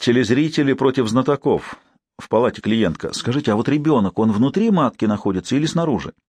Телезрители против знатоков. В палате клиентка. Скажите, а вот ребенок, он внутри матки находится или снаружи?